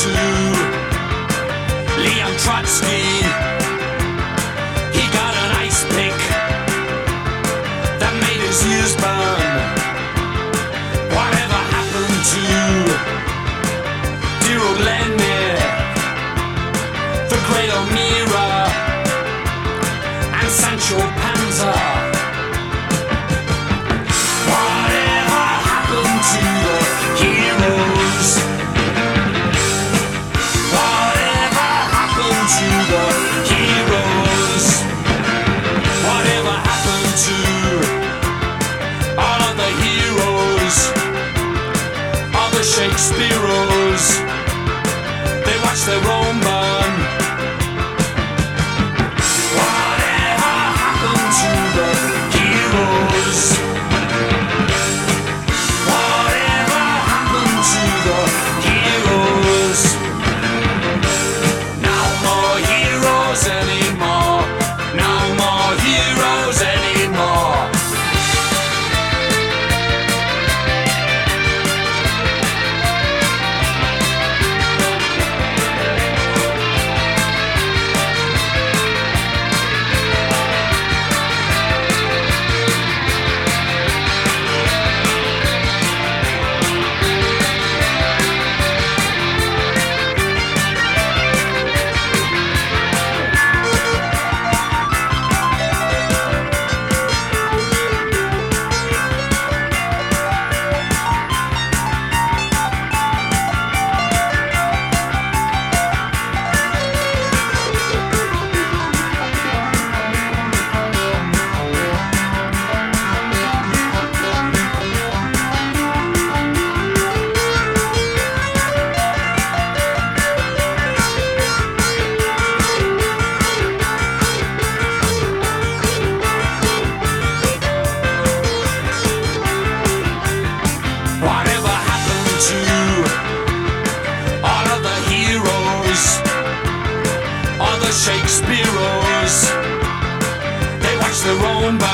to Leon Trotsky. He got an ice pick that made his ears burn. Whatever happened to dear old Lenin, the great O'Meara, and Sancho Shakespeareos? They watch their own to all of the heroes, all the Shakespeareos. They watch their own.